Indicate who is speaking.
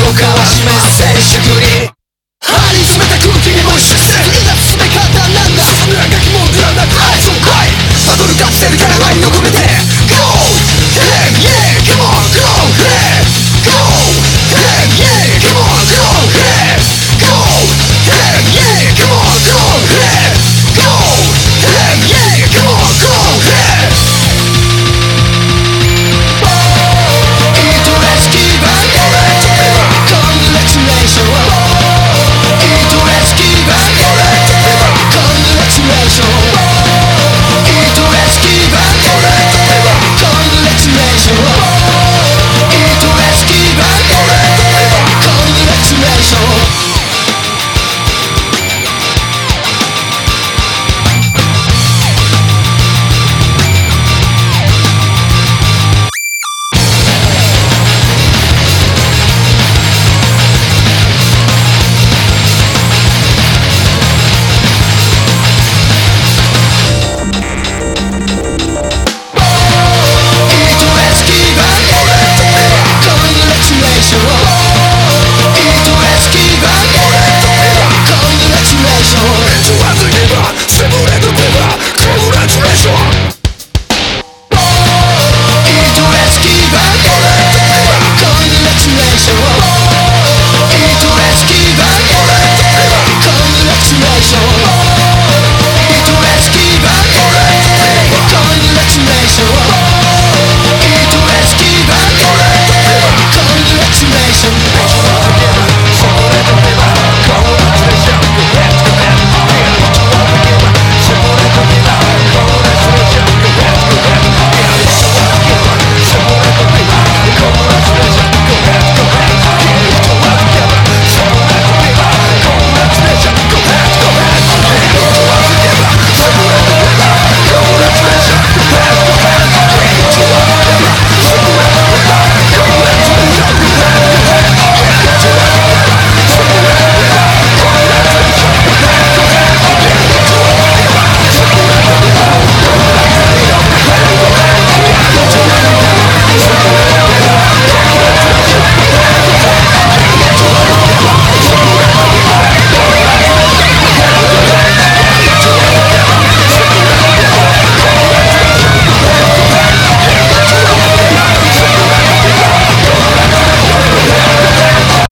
Speaker 1: を交わします青春